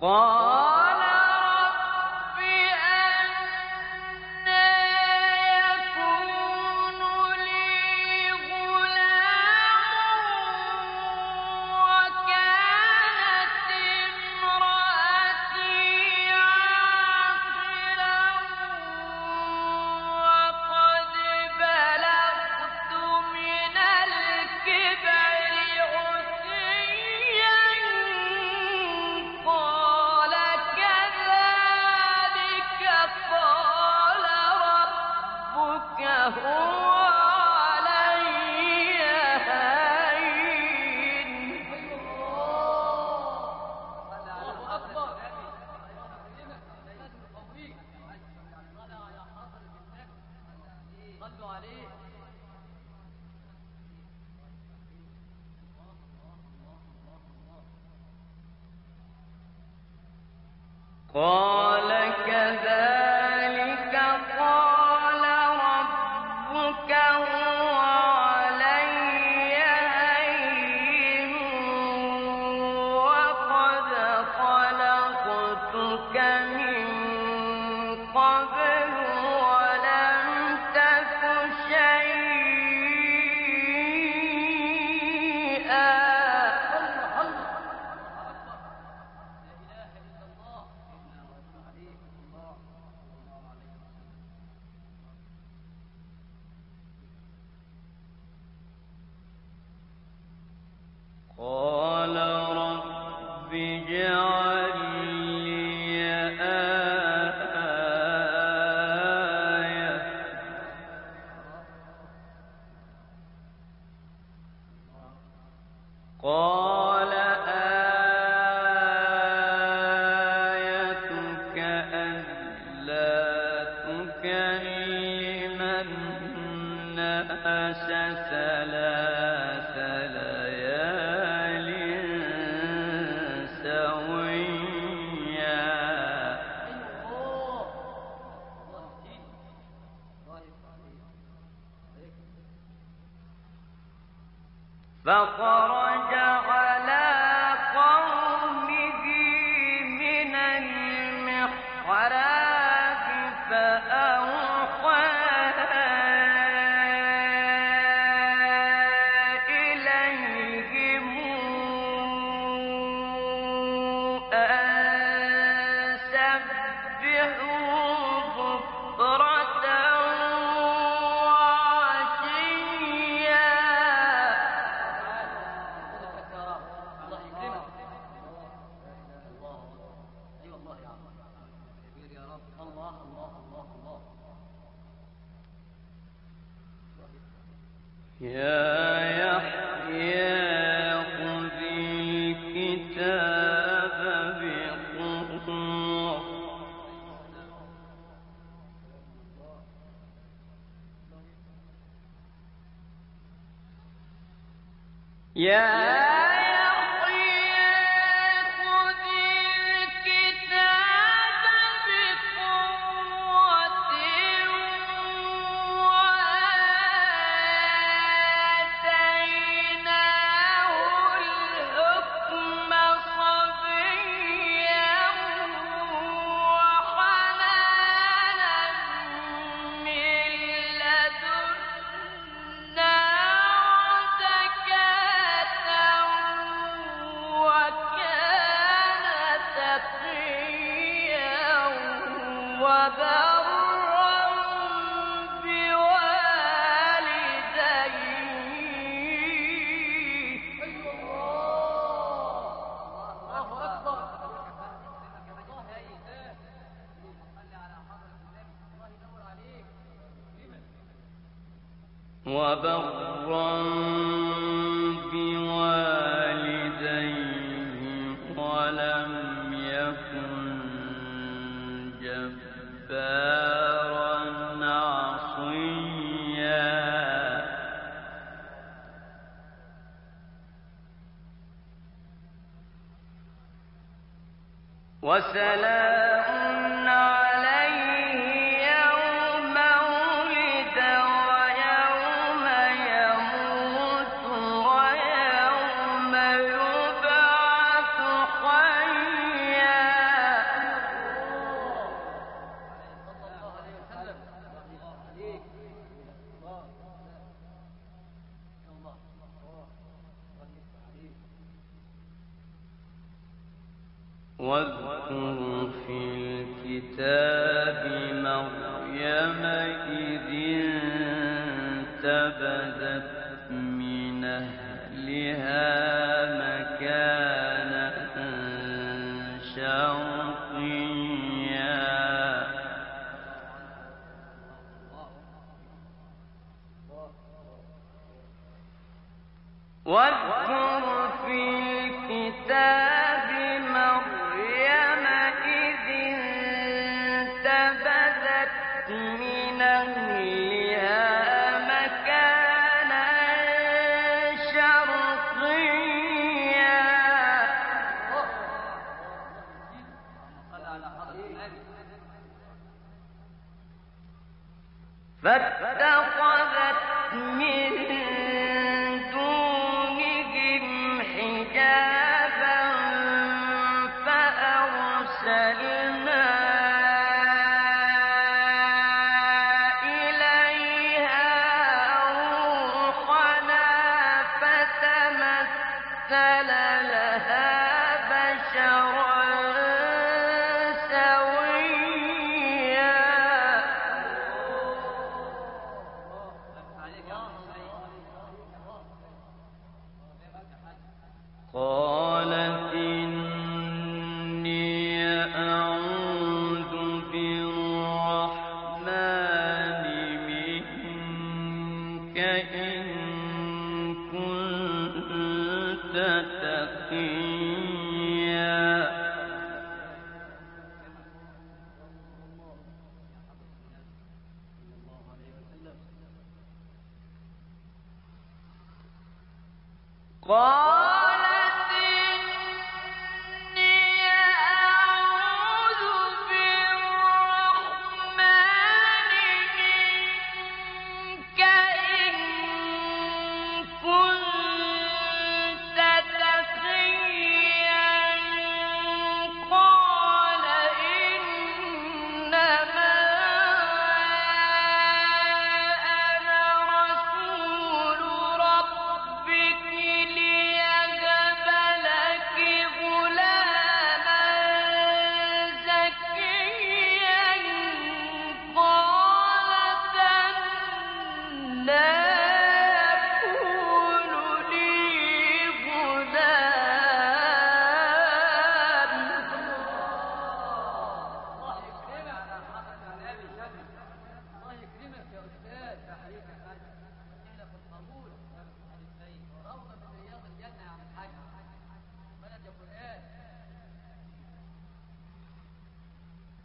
光。عليه قال Oh. Yeah. حيا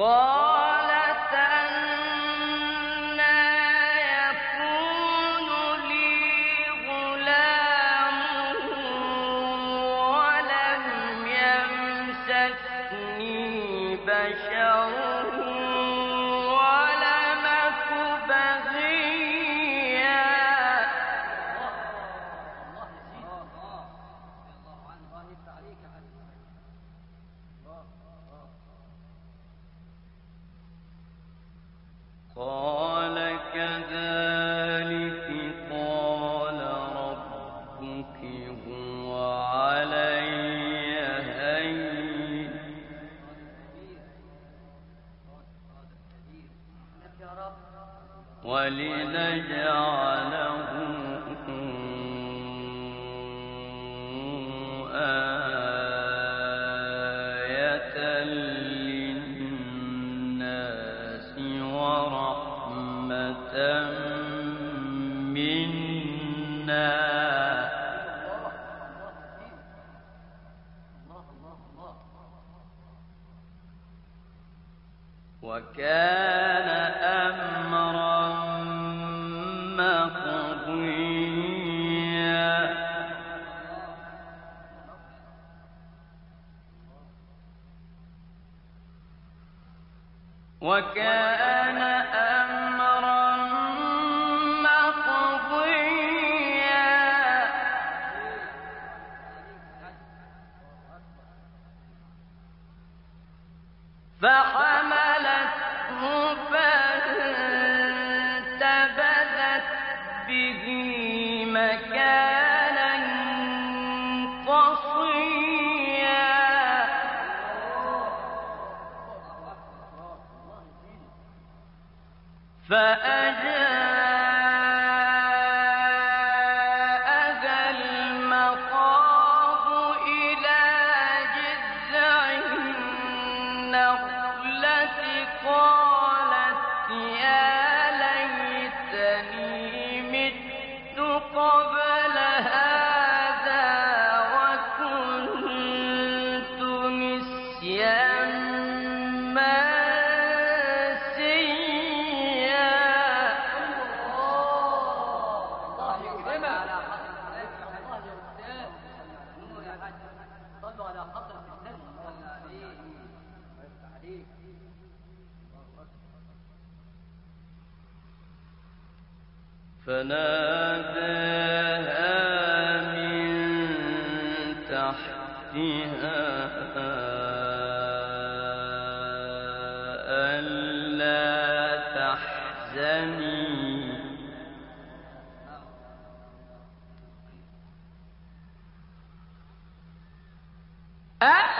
Whoa! ولنجعله Ah!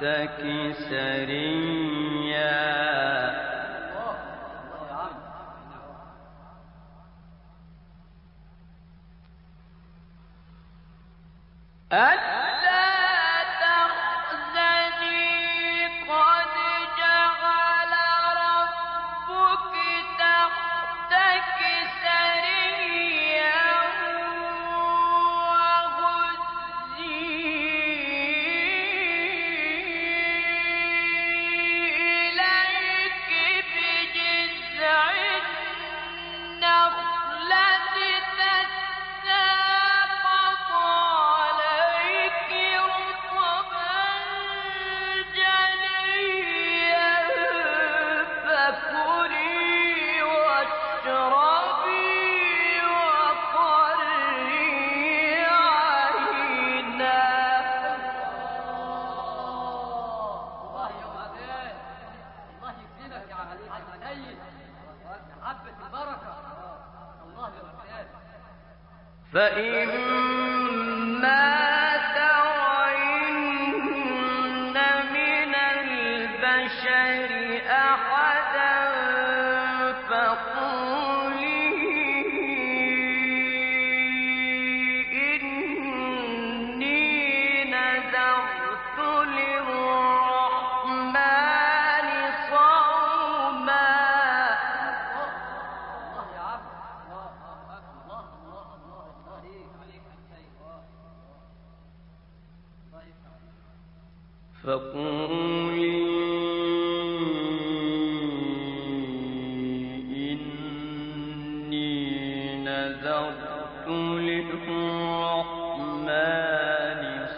تحتك سريا فإن للرحمن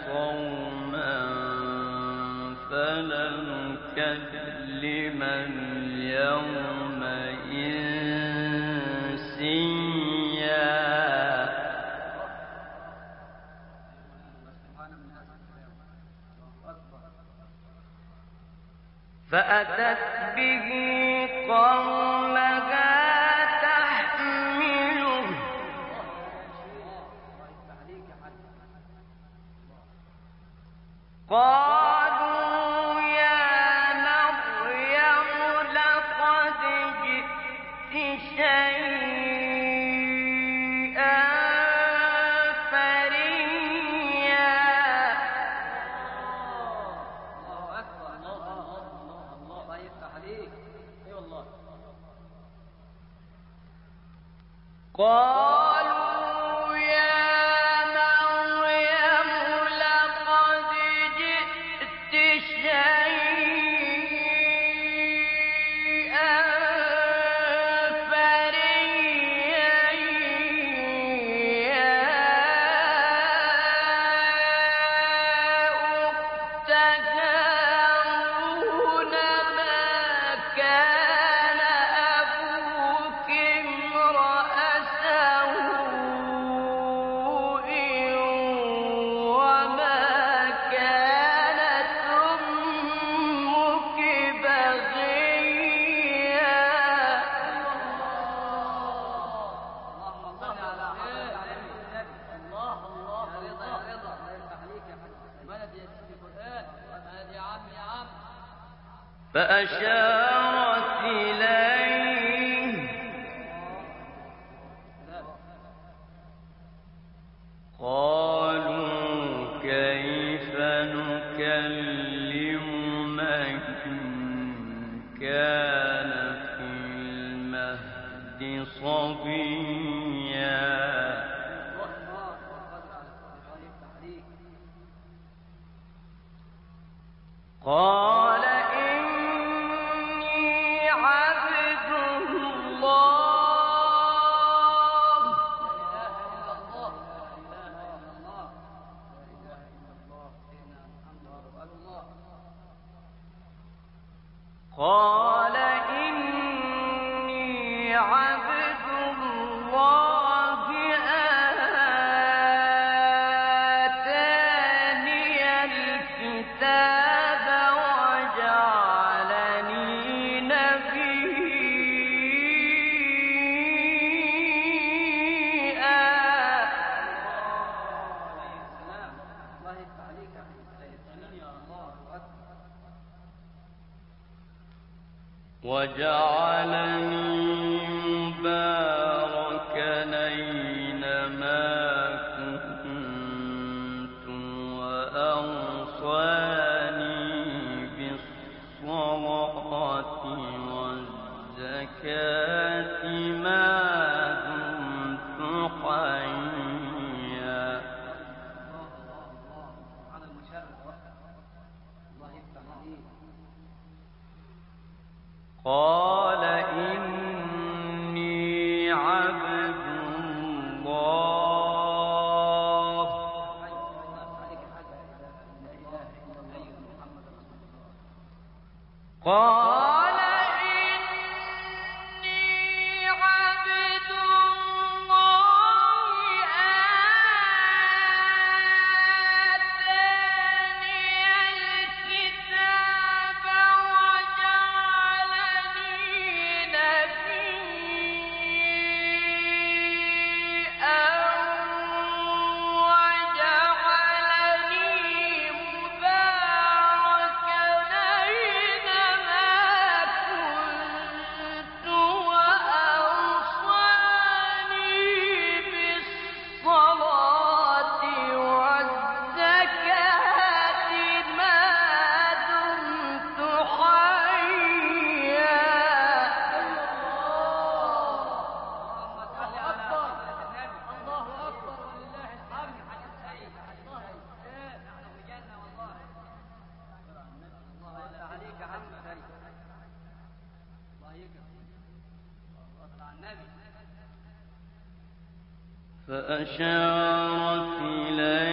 صوما إنسيا. فأتت به قوم 와 فأشارت إليه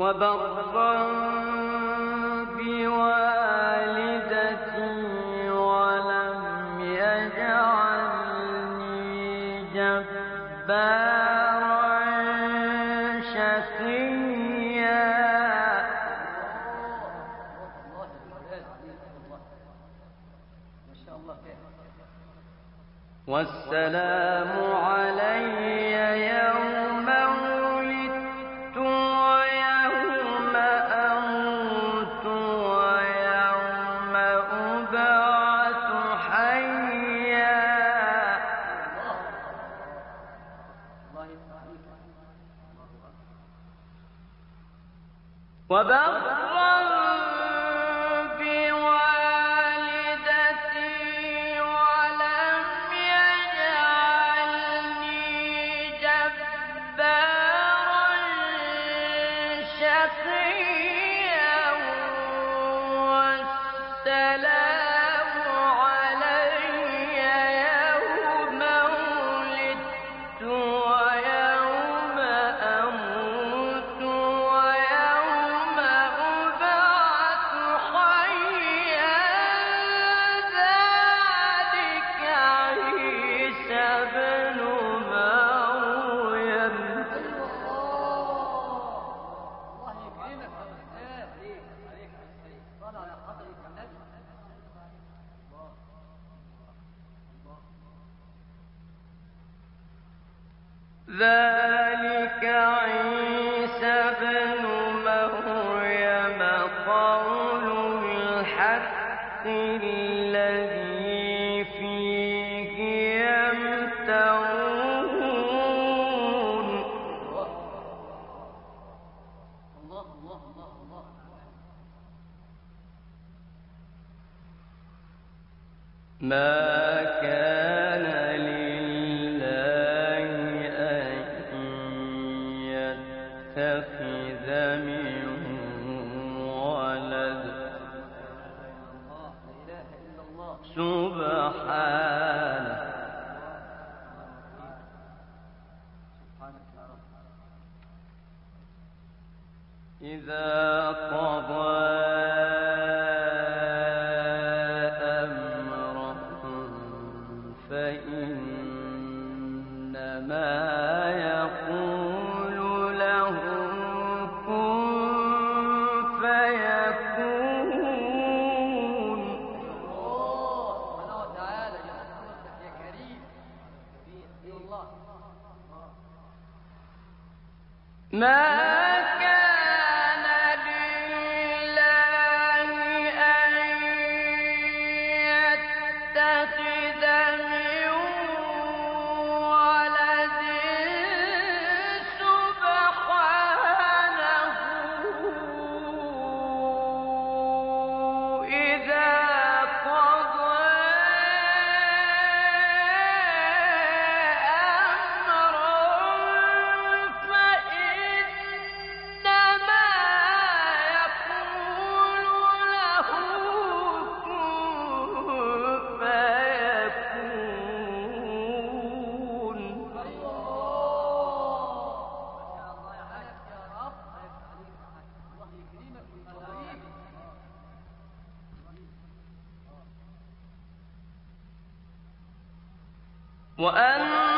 وبرا بوالدتي ولم يجعلني جبارا شقيا. والسلام وبغ إذا قضى وأن